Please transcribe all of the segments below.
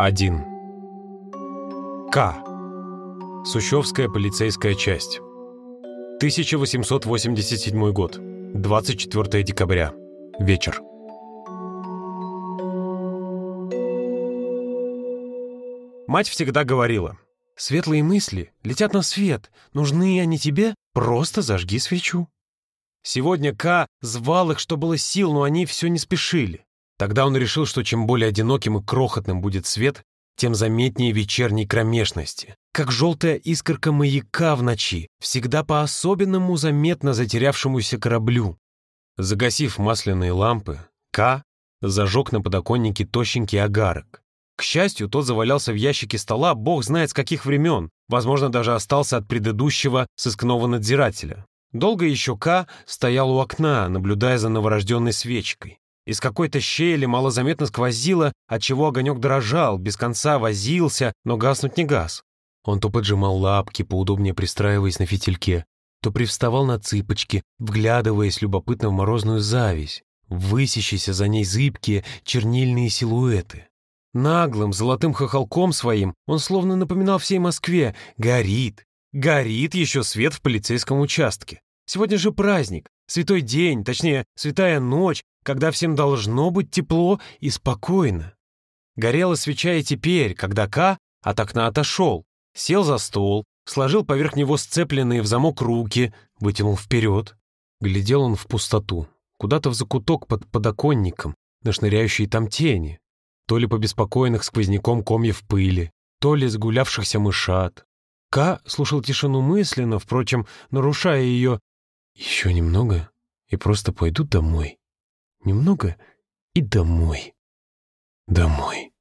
Один. К. Сущевская полицейская часть. 1887 год. 24 декабря. Вечер. Мать всегда говорила, «Светлые мысли летят на свет. Нужны они тебе? Просто зажги свечу». Сегодня К звал их, что было сил, но они все не спешили. Тогда он решил, что чем более одиноким и крохотным будет свет, тем заметнее вечерней кромешности. Как желтая искорка маяка в ночи, всегда по-особенному заметно затерявшемуся кораблю. Загасив масляные лампы, К зажег на подоконнике тощенький агарок. К счастью, тот завалялся в ящике стола бог знает с каких времен, возможно, даже остался от предыдущего сыскного надзирателя. Долго еще К стоял у окна, наблюдая за новорожденной свечкой. Из какой-то щели малозаметно сквозило, отчего огонек дрожал, без конца возился, но гаснуть не газ. Он то поджимал лапки, поудобнее пристраиваясь на фитильке, то привставал на цыпочки, вглядываясь любопытно в морозную зависть, высящиеся за ней зыбкие чернильные силуэты. Наглым, золотым хохолком своим он словно напоминал всей Москве «Горит! Горит еще свет в полицейском участке! Сегодня же праздник, святой день, точнее, святая ночь, когда всем должно быть тепло и спокойно». Горела свеча и теперь, когда К от окна отошел, сел за стол, сложил поверх него сцепленные в замок руки, вытянул вперед. Глядел он в пустоту, куда-то в закуток под подоконником, на шныряющие там тени то ли по беспокойных сквозняком комьев пыли, то ли сгулявшихся мышат. Ка слушал тишину мысленно, впрочем, нарушая ее «Еще немного, и просто пойду домой. Немного и домой. Домой».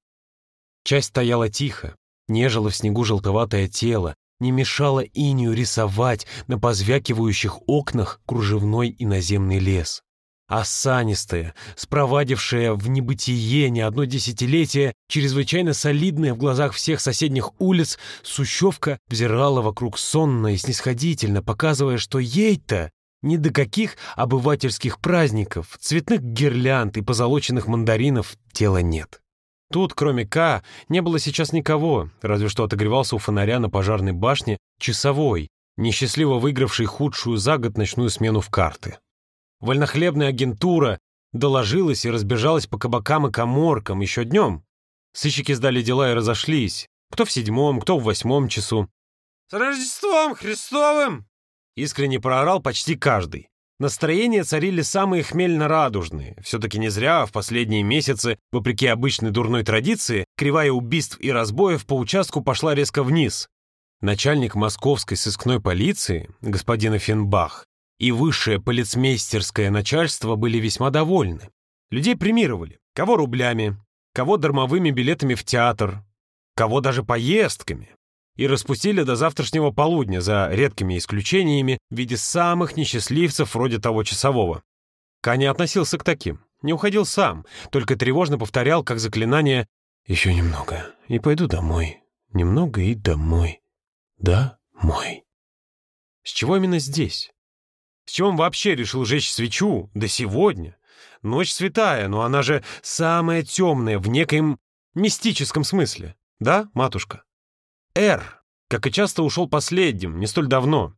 Часть стояла тихо, нежила в снегу желтоватое тело, не мешала инию рисовать на позвякивающих окнах кружевной иноземный лес осанистая, спровадившая в небытие не одно десятилетие, чрезвычайно солидная в глазах всех соседних улиц, сущевка взирала вокруг сонно и снисходительно, показывая, что ей-то ни до каких обывательских праздников, цветных гирлянд и позолоченных мандаринов дела нет. Тут, кроме К, не было сейчас никого, разве что отогревался у фонаря на пожарной башне часовой, несчастливо выигравший худшую за год ночную смену в карты. Вольнохлебная агентура доложилась и разбежалась по кабакам и коморкам еще днем. Сыщики сдали дела и разошлись. Кто в седьмом, кто в восьмом часу. «С Рождеством Христовым!» Искренне проорал почти каждый. Настроения царили самые хмельно-радужные. Все-таки не зря в последние месяцы, вопреки обычной дурной традиции, кривая убийств и разбоев по участку пошла резко вниз. Начальник московской сыскной полиции, господин Эфенбах, и высшее полицмейстерское начальство были весьма довольны. Людей премировали, кого рублями, кого дармовыми билетами в театр, кого даже поездками, и распустили до завтрашнего полудня за редкими исключениями в виде самых несчастливцев вроде того часового. Каня относился к таким, не уходил сам, только тревожно повторял, как заклинание «Еще немного, и пойду домой, немного и домой, да, мой». С чего именно здесь? С чего он вообще решил жечь свечу? Да сегодня. Ночь святая, но она же самая темная в некоем мистическом смысле. Да, матушка? Эр, как и часто, ушел последним, не столь давно.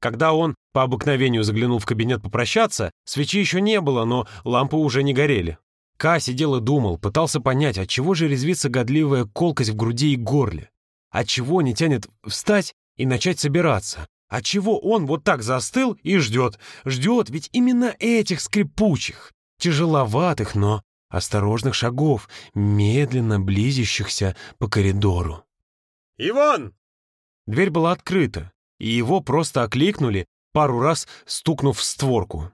Когда он по обыкновению заглянул в кабинет попрощаться, свечи еще не было, но лампы уже не горели. Ка сидел и думал, пытался понять, от чего же резвится годливая колкость в груди и горле. От чего не тянет встать и начать собираться. А чего он вот так застыл и ждет? Ждет ведь именно этих скрипучих, тяжеловатых, но осторожных шагов, медленно близящихся по коридору. «Иван!» Дверь была открыта, и его просто окликнули, пару раз стукнув в створку.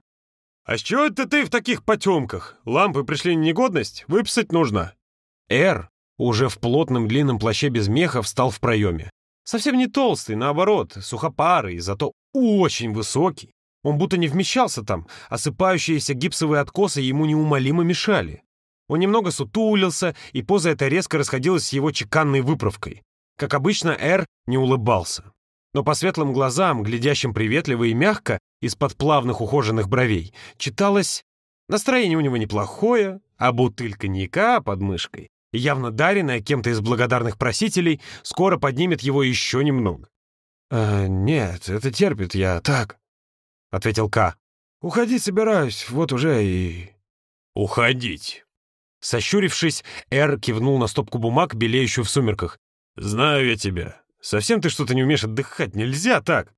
«А с чего это ты в таких потемках? Лампы пришли в негодность, выписать нужно». Эр, уже в плотном длинном плаще без меха, встал в проеме. Совсем не толстый, наоборот, сухопарый, зато очень высокий. Он будто не вмещался там, осыпающиеся гипсовые откосы ему неумолимо мешали. Он немного сутулился, и поза эта резко расходилась с его чеканной выправкой. Как обычно, Эр не улыбался. Но по светлым глазам, глядящим приветливо и мягко, из-под плавных ухоженных бровей, читалось Настроение у него неплохое, а бутыль коньяка под мышкой, явно даренная кем-то из благодарных просителей, скоро поднимет его еще немного. «Э, «Нет, это терпит я так», — ответил К. «Уходить собираюсь, вот уже и...» «Уходить». Сощурившись, Эр кивнул на стопку бумаг, белеющую в сумерках. «Знаю я тебя. Совсем ты что-то не умеешь отдыхать. Нельзя так».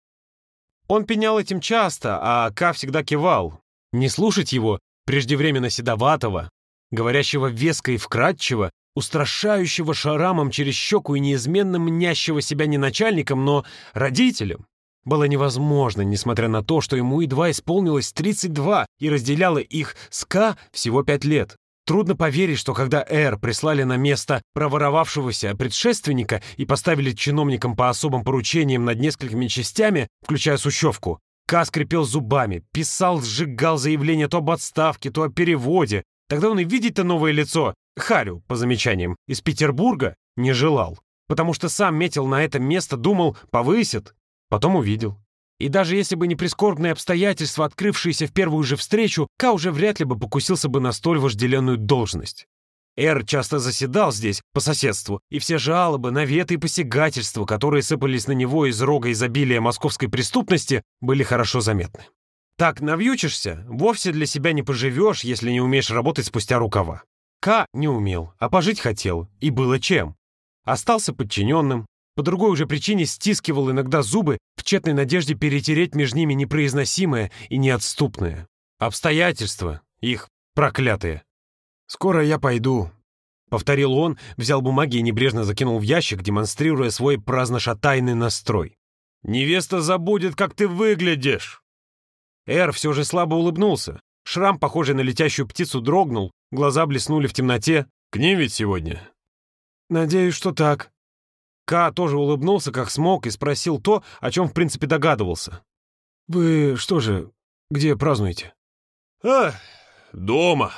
Он пенял этим часто, а Ка всегда кивал. Не слушать его, преждевременно седоватого, говорящего веско и вкрадчиво, устрашающего шарамом через щеку и неизменно мнящего себя не начальником, но родителем, было невозможно, несмотря на то, что ему едва исполнилось 32 и разделяло их с К всего 5 лет. Трудно поверить, что когда Эр прислали на место проворовавшегося предшественника и поставили чиновникам по особым поручениям над несколькими частями, включая сущевку, Ка скрипел зубами, писал, сжигал заявление то об отставке, то о переводе. Тогда он и видеть-то новое лицо, Харю, по замечаниям, из Петербурга, не желал. Потому что сам метил на это место, думал, повысит. Потом увидел. И даже если бы не прискорбные обстоятельства, открывшиеся в первую же встречу, Ка уже вряд ли бы покусился бы на столь вожделенную должность. Эр часто заседал здесь, по соседству, и все жалобы, наветы и посягательства, которые сыпались на него из рога изобилия московской преступности, были хорошо заметны. Так навьючишься, вовсе для себя не поживешь, если не умеешь работать спустя рукава. К не умел, а пожить хотел, и было чем. Остался подчиненным, по другой уже причине стискивал иногда зубы в тщетной надежде перетереть между ними непроизносимое и неотступное. Обстоятельства, их проклятые. «Скоро я пойду», — повторил он, взял бумаги и небрежно закинул в ящик, демонстрируя свой праздно-шатайный настрой. «Невеста забудет, как ты выглядишь!» Эр все же слабо улыбнулся. Шрам, похожий на летящую птицу, дрогнул, глаза блеснули в темноте. «К ним ведь сегодня?» «Надеюсь, что так». Ка тоже улыбнулся, как смог, и спросил то, о чем в принципе догадывался. «Вы что же, где празднуете?» «А, дома»,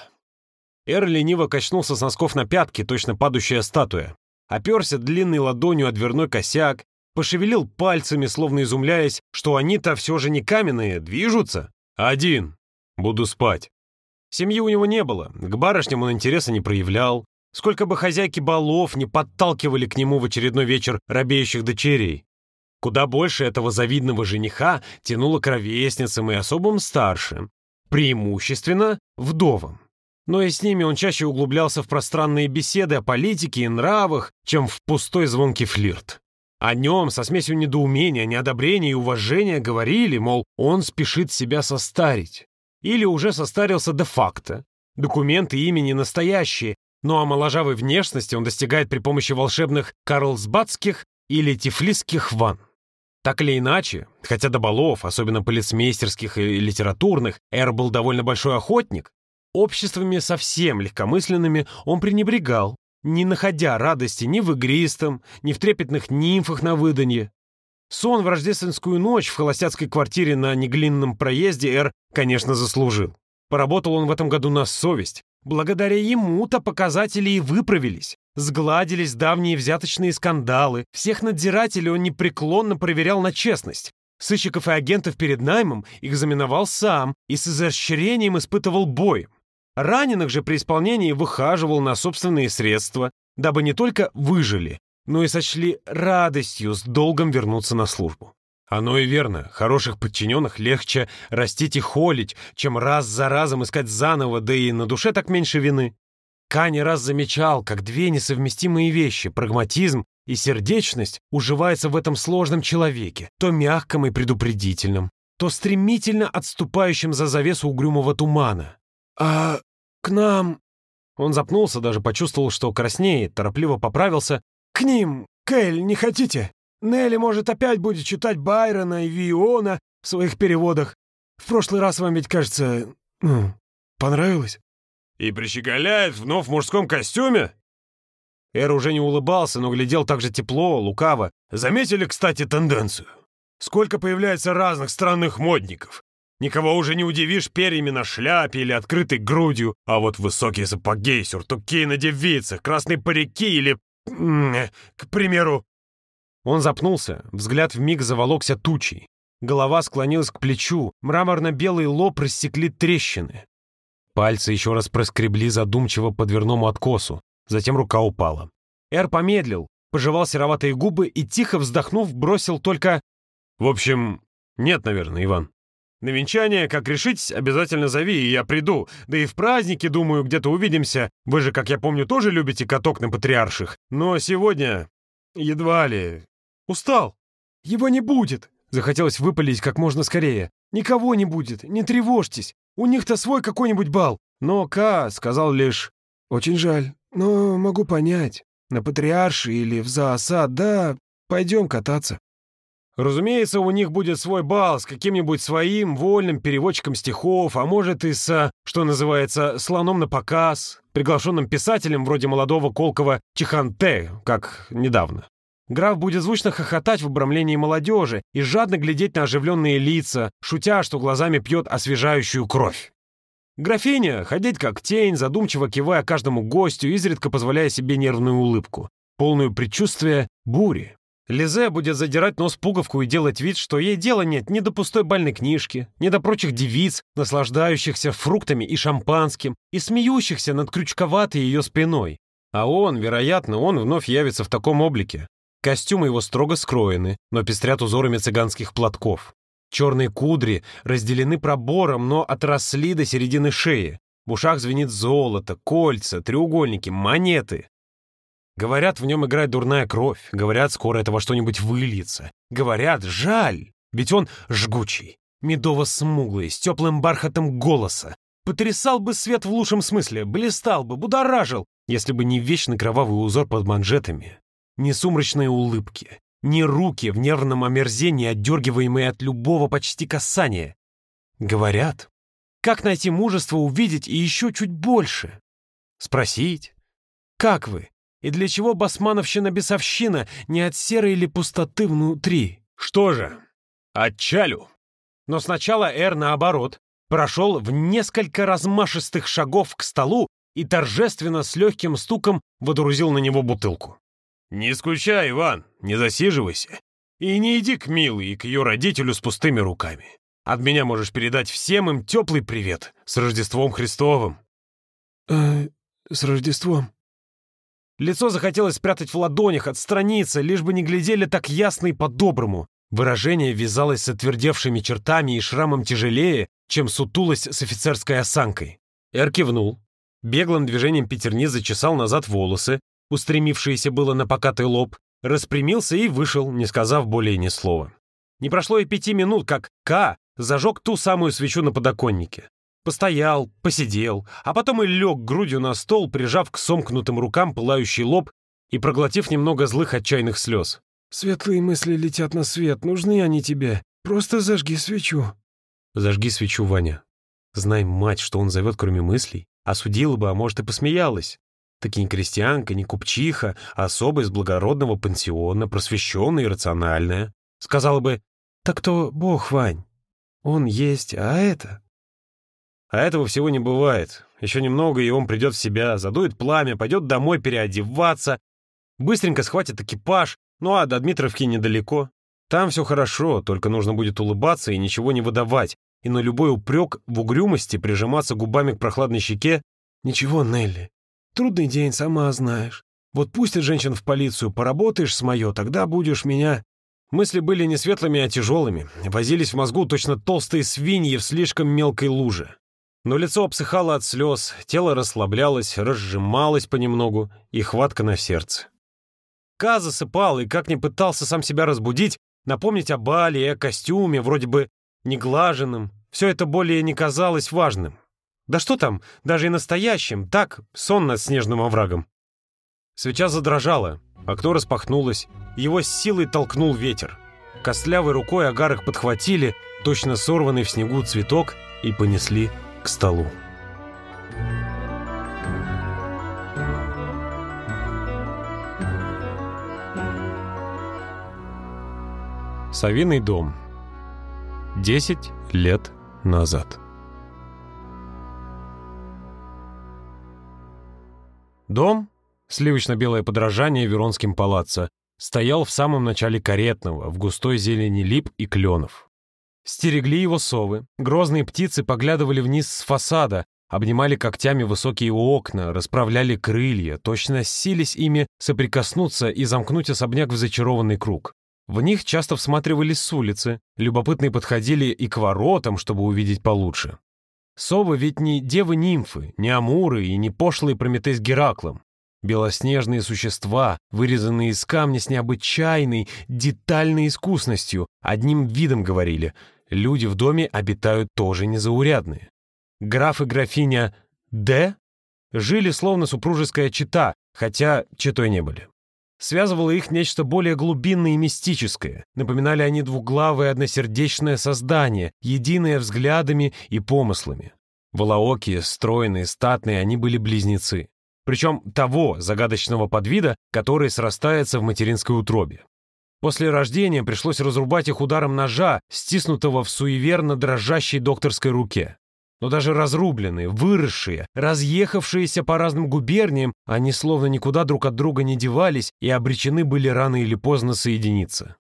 Эр лениво качнулся с носков на пятки, точно падающая статуя. Оперся длинной ладонью о дверной косяк, пошевелил пальцами, словно изумляясь, что они-то все же не каменные, движутся. Один. Буду спать. Семьи у него не было, к барышням он интереса не проявлял. Сколько бы хозяйки балов не подталкивали к нему в очередной вечер робеющих дочерей. Куда больше этого завидного жениха тянуло к ровесницам и особым старшим, преимущественно вдовам но и с ними он чаще углублялся в пространные беседы о политике и нравах, чем в пустой звонкий флирт. О нем со смесью недоумения, неодобрения и уважения говорили, мол, он спешит себя состарить. Или уже состарился де-факто. Документы имени настоящие, но о моложавой внешности он достигает при помощи волшебных карлсбадских или тифлисских ванн. Так или иначе, хотя до балов, особенно полицмейстерских и литературных, Эр был довольно большой охотник, Обществами совсем легкомысленными он пренебрегал, не находя радости ни в игристом, ни в трепетных нимфах на выданье. Сон в рождественскую ночь в холостяцкой квартире на неглинном проезде Эр, конечно, заслужил. Поработал он в этом году на совесть. Благодаря ему-то показатели и выправились. Сгладились давние взяточные скандалы. Всех надзирателей он непреклонно проверял на честность. Сыщиков и агентов перед наймом экзаменовал сам и с изощрением испытывал боем. Раненых же при исполнении выхаживал на собственные средства, дабы не только выжили, но и сочли радостью с долгом вернуться на службу. Оно и верно, хороших подчиненных легче растить и холить, чем раз за разом искать заново, да и на душе так меньше вины. Кани раз замечал, как две несовместимые вещи, прагматизм и сердечность, уживаются в этом сложном человеке, то мягком и предупредительном, то стремительно отступающим за завесу угрюмого тумана. «А «К нам...» Он запнулся, даже почувствовал, что краснеет, торопливо поправился. «К ним, Кэль, не хотите? Нелли, может, опять будет читать Байрона и Виона в своих переводах. В прошлый раз вам ведь, кажется, ну, понравилось?» «И прищеголяет вновь в мужском костюме?» Эр уже не улыбался, но глядел так же тепло, лукаво. Заметили, кстати, тенденцию? Сколько появляется разных странных модников. Никого уже не удивишь перьями на шляпе или открытой грудью, а вот высокие сапоги, сюртуки на девицах, красные парики или... к примеру... Он запнулся, взгляд вмиг заволокся тучей. Голова склонилась к плечу, мраморно-белый лоб рассекли трещины. Пальцы еще раз проскребли задумчиво по дверному откосу, затем рука упала. Эр помедлил, пожевал сероватые губы и, тихо вздохнув, бросил только... «В общем, нет, наверное, Иван. На венчание, как решить, обязательно зови, и я приду. Да и в праздники, думаю, где-то увидимся. Вы же, как я помню, тоже любите каток на патриарших. Но сегодня... едва ли... устал». «Его не будет!» Захотелось выпалить как можно скорее. «Никого не будет, не тревожьтесь. У них-то свой какой-нибудь бал». Но Ка сказал лишь... «Очень жаль, но могу понять. На Патриарши или в Заосад, да, пойдем кататься». Разумеется, у них будет свой бал с каким-нибудь своим вольным переводчиком стихов, а может и с, что называется, слоном на показ, приглашенным писателем вроде молодого Колкова Чиханте, как недавно. Граф будет звучно хохотать в обрамлении молодежи и жадно глядеть на оживленные лица, шутя, что глазами пьет освежающую кровь. Графиня ходить как тень, задумчиво кивая каждому гостю, изредка позволяя себе нервную улыбку, полную предчувствия бури. Лизе будет задирать нос пуговку и делать вид, что ей дела нет ни до пустой бальной книжки, ни до прочих девиц, наслаждающихся фруктами и шампанским, и смеющихся над крючковатой ее спиной. А он, вероятно, он вновь явится в таком облике, Костюмы его строго скроены, но пестрят узорами цыганских платков. Черные кудри разделены пробором, но отросли до середины шеи. В ушах звенит золото, кольца, треугольники, монеты. Говорят, в нем играет дурная кровь. Говорят, скоро это во что-нибудь выльется. Говорят, жаль, ведь он жгучий, медово-смуглый, с теплым бархатом голоса. Потрясал бы свет в лучшем смысле, блистал бы, будоражил, если бы не вечный кровавый узор под манжетами ни сумрачные улыбки, ни руки в нервном омерзении, отдергиваемые от любого почти касания. Говорят, как найти мужество увидеть и еще чуть больше? Спросить, как вы? И для чего басмановщина-бесовщина не от серой или пустоты внутри? Что же, отчалю. Но сначала Эр, наоборот, прошел в несколько размашистых шагов к столу и торжественно с легким стуком водрузил на него бутылку. «Не скучай, Иван, не засиживайся. И не иди к Милой и к ее родителю с пустыми руками. От меня можешь передать всем им теплый привет с Рождеством Христовым». «Э, с Рождеством?» Лицо захотелось спрятать в ладонях, отстраниться, лишь бы не глядели так ясно и по-доброму. Выражение вязалось с отвердевшими чертами и шрамом тяжелее, чем сутулость с офицерской осанкой. Эр кивнул. Беглым движением пятерни зачесал назад волосы, устремившийся было на покатый лоб, распрямился и вышел, не сказав более ни слова. Не прошло и пяти минут, как К зажег ту самую свечу на подоконнике. Постоял, посидел, а потом и лег грудью на стол, прижав к сомкнутым рукам пылающий лоб и проглотив немного злых отчаянных слез. «Светлые мысли летят на свет, нужны они тебе. Просто зажги свечу». «Зажги свечу, Ваня. Знай, мать, что он зовет, кроме мыслей. Осудила бы, а может, и посмеялась. Таки не крестьянка, не купчиха, а особа из благородного пансиона, просвещенная и рациональная. Сказала бы, «Так то Бог, Вань. Он есть, а это...» А этого всего не бывает. Еще немного, и он придет в себя, задует пламя, пойдет домой переодеваться, быстренько схватит экипаж, ну а до Дмитровки недалеко. Там все хорошо, только нужно будет улыбаться и ничего не выдавать, и на любой упрек в угрюмости прижиматься губами к прохладной щеке. «Ничего, Нелли, Трудный день, сама знаешь. Вот пустят женщин в полицию, поработаешь с мое, тогда будешь меня...» Мысли были не светлыми, а тяжелыми. Возились в мозгу точно толстые свиньи в слишком мелкой луже. Но лицо обсыхало от слез, тело расслаблялось, разжималось понемногу, и хватка на сердце. Ка засыпал и, как ни пытался сам себя разбудить, напомнить о бале и о костюме, вроде бы неглаженным, все это более не казалось важным. Да что там, даже и настоящим, так, сон над снежным оврагом. Свеча задрожала, окно распахнулось, его с силой толкнул ветер. Костлявой рукой агарок подхватили, точно сорванный в снегу цветок, и понесли к столу. Савиный дом. Десять лет назад. Дом, сливочно-белое подражание Веронским палаццо, стоял в самом начале каретного, в густой зелени лип и кленов. Стерегли его совы, грозные птицы поглядывали вниз с фасада, обнимали когтями высокие окна, расправляли крылья, точно сились ими соприкоснуться и замкнуть особняк в зачарованный круг. В них часто всматривались с улицы, любопытные подходили и к воротам, чтобы увидеть получше. Совы ведь не девы-нимфы, не амуры и не пошлые Прометей с Гераклом. Белоснежные существа, вырезанные из камня с необычайной, детальной искусностью, одним видом говорили, люди в доме обитают тоже незаурядные. Граф и графиня Д жили словно супружеская чета, хотя четой не были. Связывало их нечто более глубинное и мистическое. Напоминали они двуглавое односердечное создание, единое взглядами и помыслами. Волоокие, стройные, статные, они были близнецы. Причем того загадочного подвида, который срастается в материнской утробе. После рождения пришлось разрубать их ударом ножа, стиснутого в суеверно дрожащей докторской руке. Но даже разрубленные, выросшие, разъехавшиеся по разным губерниям, они словно никуда друг от друга не девались и обречены были рано или поздно соединиться.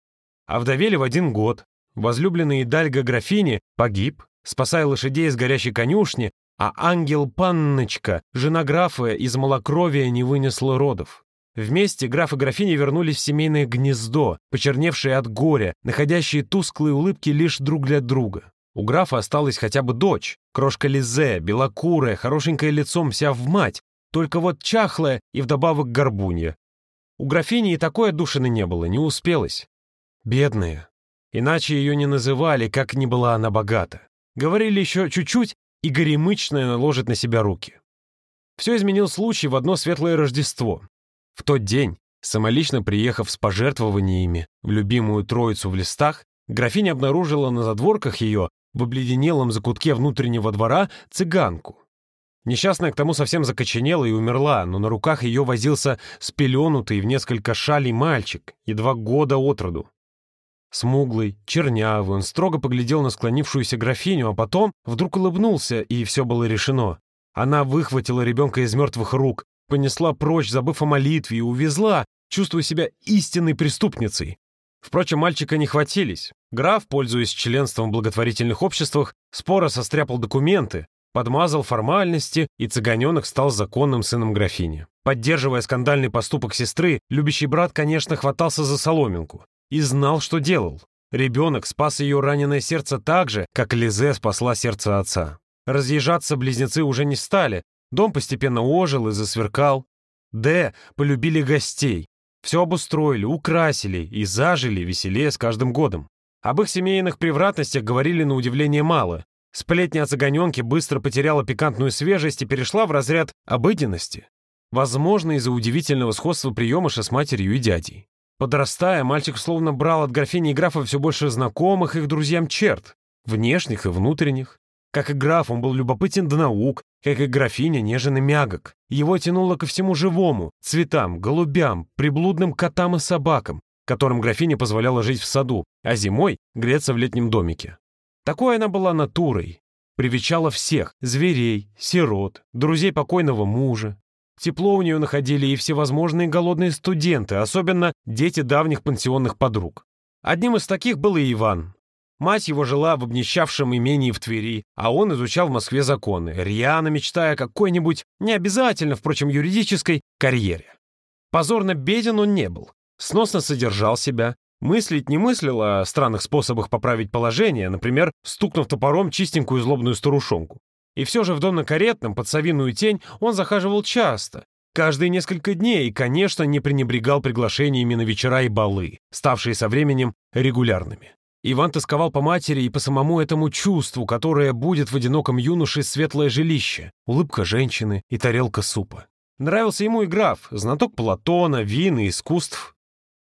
А вдовели в один год. Возлюбленный Идальго графини погиб, спасая лошадей из горящей конюшни, а ангел-панночка, жена графа из малокровия, не вынесла родов. Вместе граф и графиня вернулись в семейное гнездо, почерневшие от горя, находящие тусклые улыбки лишь друг для друга. У графа осталась хотя бы дочь, крошка Лизе, белокурая, хорошенькая лицом вся в мать, только вот чахлая и вдобавок горбунья. У графини и такой отдушины не было, не успелась. Бедная. Иначе ее не называли, как ни была она богата. Говорили еще чуть-чуть, и горемычная наложит на себя руки. Все изменил случай в одно светлое Рождество. В тот день, самолично приехав с пожертвованиями в любимую троицу в листах, графиня обнаружила на задворках ее в обледенелом закутке внутреннего двора цыганку. Несчастная к тому совсем закоченела и умерла, но на руках ее возился спеленутый в несколько шалей мальчик, едва года от роду. Смуглый, чернявый, он строго поглядел на склонившуюся графиню, а потом вдруг улыбнулся, и все было решено. Она выхватила ребенка из мертвых рук, понесла прочь, забыв о молитве, и увезла, чувствуя себя истинной преступницей. Впрочем, мальчика не хватились. Граф, пользуясь членством в благотворительных обществах, споро состряпал документы, подмазал формальности, и цыганенок стал законным сыном графини. Поддерживая скандальный поступок сестры, любящий брат, конечно, хватался за соломинку и знал, что делал. Ребенок спас ее раненое сердце так же, как Лизе спасла сердце отца. Разъезжаться близнецы уже не стали, дом постепенно ожил и засверкал. Д полюбили гостей, все обустроили, украсили и зажили веселее с каждым годом. Об их семейных превратностях говорили на удивление мало. Сплетня о цыганенке быстро потеряла пикантную свежесть и перешла в разряд обыденности. Возможно, из-за удивительного сходства приемыша с матерью и дядей. Подрастая, мальчик словно брал от графини и графа все больше знакомых их друзьям черт, внешних и внутренних. Как и граф, он был любопытен до наук, как и графиня нежен и мягок. Его тянуло ко всему живому, цветам, голубям, приблудным котам и собакам, которым графиня позволяла жить в саду, а зимой греться в летнем домике. Такой она была натурой. Привечала всех — зверей, сирот, друзей покойного мужа. Тепло у нее находили и всевозможные голодные студенты, особенно дети давних пансионных подруг. Одним из таких был и Иван, Мать его жила в обнищавшем имении в Твери, а он изучал в Москве законы, рьяно мечтая о какой-нибудь, не обязательно, впрочем, юридической, карьере. Позорно беден он не был, сносно содержал себя, мыслить не мыслил о странных способах поправить положение, например, стукнув топором чистенькую злобную старушонку. И все же в дом на каретном, под совиную тень, он захаживал часто, каждые несколько дней и, конечно, не пренебрегал приглашениями на вечера и балы, ставшие со временем регулярными. Иван тосковал по матери и по самому этому чувству, которое будет в одиноком юноше светлое жилище, улыбка женщины и тарелка супа. Нравился ему и граф, знаток Платона, вин и искусств.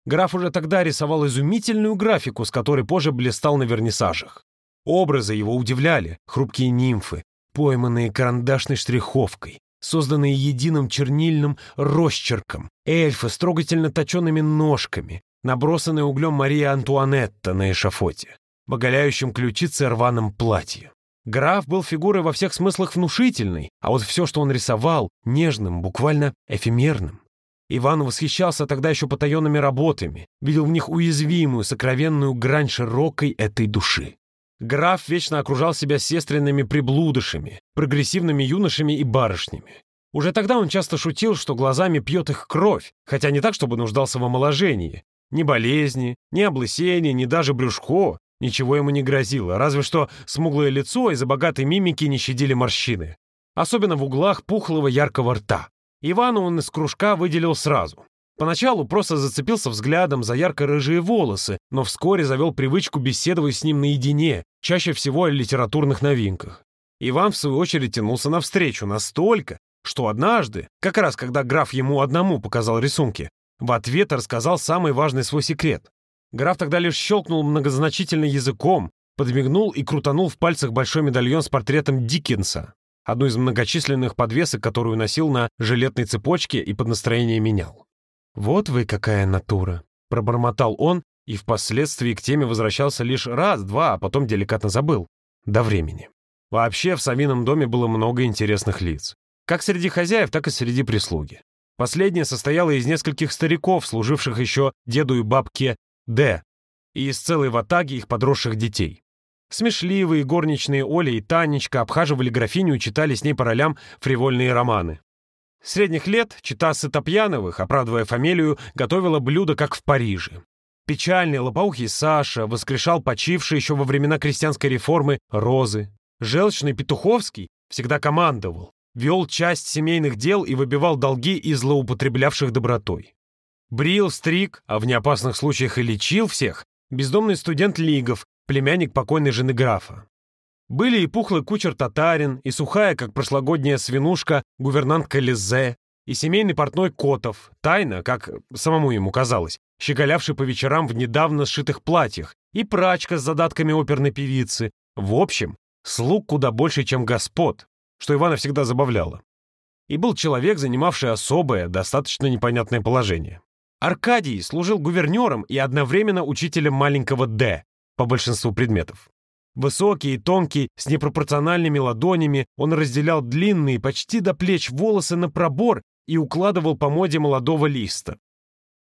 Граф уже тогда рисовал изумительную графику, с которой позже блистал на вернисажах. Образы его удивляли, хрупкие нимфы, пойманные карандашной штриховкой, созданные единым чернильным росчерком, эльфы с трогательно точенными ножками, набросанная углем Мария Антуанетта на эшафоте, боголяющем ключице рваном платье. Граф был фигурой во всех смыслах внушительной, а вот все, что он рисовал, нежным, буквально эфемерным. Иван восхищался тогда еще потаенными работами, видел в них уязвимую, сокровенную грань широкой этой души. Граф вечно окружал себя сестренными приблудышами, прогрессивными юношами и барышнями. Уже тогда он часто шутил, что глазами пьет их кровь, хотя не так, чтобы нуждался в омоложении. Ни болезни, ни облысения, ни даже брюшко. Ничего ему не грозило, разве что смуглое лицо из-за богатой мимики не щадили морщины. Особенно в углах пухлого яркого рта. Ивану он из кружка выделил сразу. Поначалу просто зацепился взглядом за ярко-рыжие волосы, но вскоре завел привычку беседовать с ним наедине, чаще всего о литературных новинках. Иван, в свою очередь, тянулся навстречу настолько, что однажды, как раз когда граф ему одному показал рисунки, в ответ рассказал самый важный свой секрет. Граф тогда лишь щелкнул многозначительно языком, подмигнул и крутанул в пальцах большой медальон с портретом Диккенса, одну из многочисленных подвесок, которую носил на жилетной цепочке и под настроение менял. «Вот вы какая натура!» — пробормотал он и впоследствии к теме возвращался лишь раз-два, а потом деликатно забыл. До времени. Вообще в Савином доме было много интересных лиц. Как среди хозяев, так и среди прислуги. Последняя состояла из нескольких стариков, служивших еще деду и бабке Д, и из целой ватаги их подросших детей. Смешливые горничные Оля и Танечка обхаживали графиню и читали с ней по ролям фривольные романы. Средних лет чита Сытопьяновых, оправдывая фамилию, готовила блюдо, как в Париже. Печальный лопоухий Саша воскрешал почившие еще во времена крестьянской реформы розы. Желчный Петуховский всегда командовал, вел часть семейных дел и выбивал долги из злоупотреблявших добротой. Брил, стриг, а в неопасных случаях и лечил всех, бездомный студент Лигов, племянник покойной жены графа. Были и пухлый кучер татарин, и сухая, как прошлогодняя свинушка, гувернантка Лизе, и семейный портной Котов, тайно, как самому ему казалось, щеголявший по вечерам в недавно сшитых платьях, и прачка с задатками оперной певицы. В общем, слуг куда больше, чем господ, что Ивана всегда забавляло. И был человек, занимавший особое, достаточно непонятное положение. Аркадий служил гувернером и одновременно учителем маленького «Д» по большинству предметов. Высокий и тонкий, с непропорциональными ладонями, он разделял длинные, почти до плеч волосы на пробор и укладывал по моде молодого листа.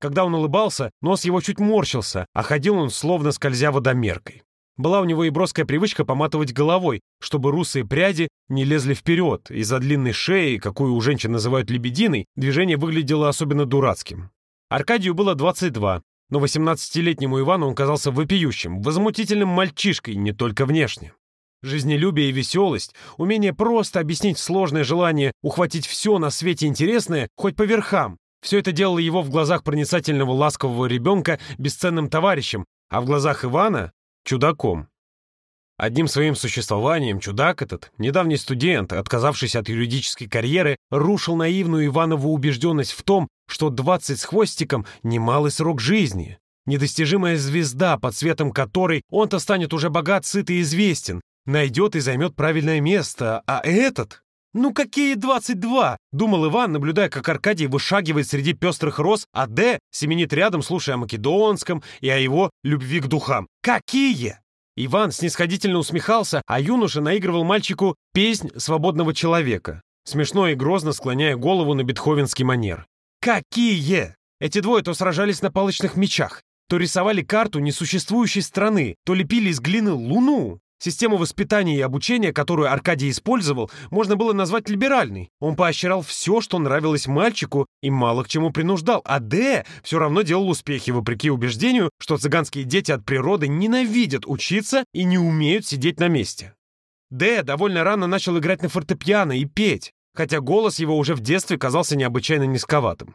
Когда он улыбался, нос его чуть морщился, а ходил он словно скользя водомеркой. Была у него и броская привычка поматывать головой, чтобы русые пряди не лезли вперед. Из-за длинной шеи, какую у женщин называют лебединой, движение выглядело особенно дурацким. Аркадию было 22, но 18-летнему Ивану он казался вопиющим, возмутительным мальчишкой не только внешне. Жизнелюбие и веселость, умение просто объяснить сложное желание ухватить все на свете интересное, хоть по верхам, все это делало его в глазах проницательного ласкового ребенка бесценным товарищем, а в глазах Ивана чудаком. Одним своим существованием чудак этот, недавний студент, отказавшийся от юридической карьеры, рушил наивную Иванову убежденность в том, что 20 с хвостиком — немалый срок жизни. Недостижимая звезда, под светом которой он-то станет уже богат, сыт и известен, найдет и займет правильное место, а этот... «Ну какие 22?» — думал Иван, наблюдая, как Аркадий вышагивает среди пестрых роз, а Д семенит рядом, слушая о македонском и о его любви к духам. «Какие?» Иван снисходительно усмехался, а юноша наигрывал мальчику «Песнь свободного человека», смешно и грозно склоняя голову на бетховенский манер. «Какие?» Эти двое то сражались на палочных мечах, то рисовали карту несуществующей страны, то лепили из глины луну. Систему воспитания и обучения, которую Аркадий использовал, можно было назвать либеральной. Он поощрял все, что нравилось мальчику, и мало к чему принуждал. А Д все равно делал успехи, вопреки убеждению, что цыганские дети от природы ненавидят учиться и не умеют сидеть на месте. Д довольно рано начал играть на фортепиано и петь, хотя голос его уже в детстве казался необычайно низковатым.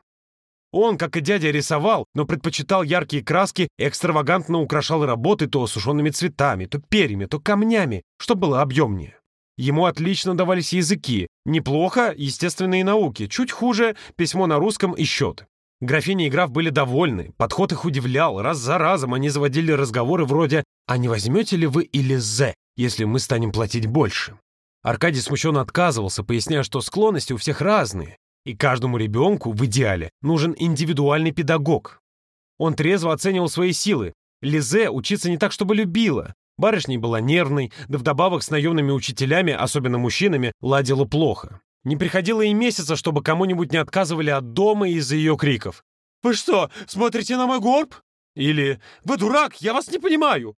Он, как и дядя, рисовал, но предпочитал яркие краски и экстравагантно украшал работы то сушеными цветами, то перьями, то камнями, что было объемнее. Ему отлично давались языки, неплохо естественные науки, чуть хуже письмо на русском и счет. Графиня и граф были довольны, подход их удивлял, раз за разом они заводили разговоры вроде «А не возьмете ли вы или З, если мы станем платить больше?» Аркадий смущенно отказывался, поясняя, что склонности у всех разные, и каждому ребенку, в идеале, нужен индивидуальный педагог. Он трезво оценивал свои силы. Лизе учиться не так, чтобы любила. Барышней была нервной, да вдобавок с наемными учителями, особенно мужчинами, ладила плохо. Не приходило и месяца, чтобы кому-нибудь не отказывали от дома из-за ее криков. «Вы что, смотрите на мой горб?» Или «Вы дурак, я вас не понимаю!»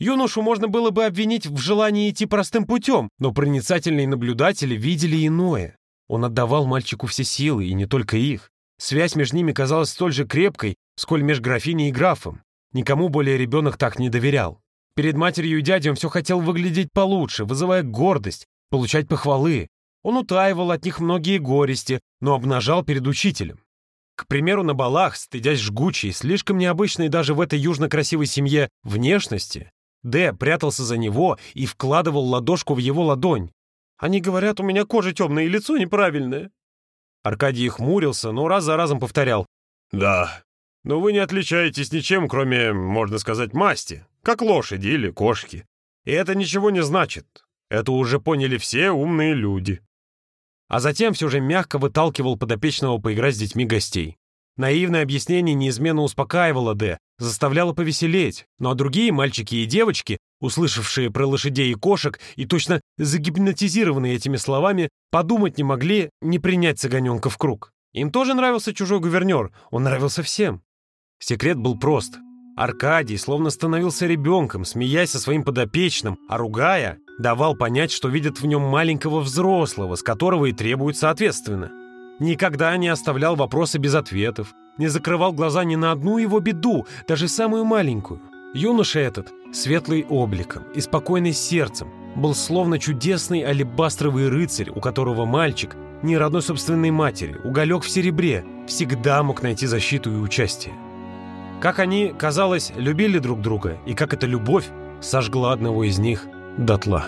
Юношу можно было бы обвинить в желании идти простым путем, но проницательные наблюдатели видели иное. Он отдавал мальчику все силы, и не только их. Связь между ними казалась столь же крепкой, сколь между графиней и графом. Никому более ребенок так не доверял. Перед матерью и дядей он все хотел выглядеть получше, вызывая гордость, получать похвалы. Он утаивал от них многие горести, но обнажал перед учителем. К примеру, на балах, стыдясь жгучей, слишком необычной даже в этой южно-красивой семье внешности, Д прятался за него и вкладывал ладошку в его ладонь. «Они говорят, у меня кожа темная и лицо неправильное». Аркадий хмурился, но раз за разом повторял. «Да, но вы не отличаетесь ничем, кроме, можно сказать, масти, как лошади или кошки. И это ничего не значит. Это уже поняли все умные люди». А затем все же мягко выталкивал подопечного поиграть с детьми гостей. Наивное объяснение неизменно успокаивало Д, заставляло повеселеть, ну а другие мальчики и девочки, услышавшие про лошадей и кошек и точно загипнотизированные этими словами, подумать не могли не принять цыганенка в круг. Им тоже нравился чужой гувернер, он нравился всем. Секрет был прост. Аркадий словно становился ребенком, смеясь со своим подопечным, а ругая, давал понять, что видит в нем маленького взрослого, с которого и требует соответственно. Никогда не оставлял вопросы без ответов, не закрывал глаза ни на одну его беду, даже самую маленькую. Юноша этот, светлый обликом и спокойный сердцем, был словно чудесный алебастровый рыцарь, у которого мальчик, не родной собственной матери, уголек в серебре, всегда мог найти защиту и участие. Как они, казалось, любили друг друга, и как эта любовь сожгла одного из них дотла.